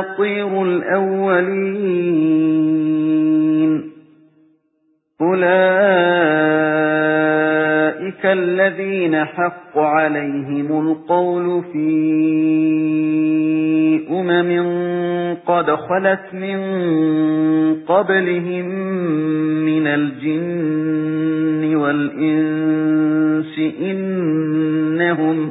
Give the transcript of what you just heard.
أَسَاطِيرُ الْأَوَّلِينَ. أُولَئِكَ الَّذِينَ حَقَّ عَلَيْهِمُ الْقَوْلُ فِي أُمَمٍ قَدْ خَلَتْ مِنْ قَبْلِهِمْ مِنَ الْجِنِّ وَالْإِنسِ إِنَّهُمْ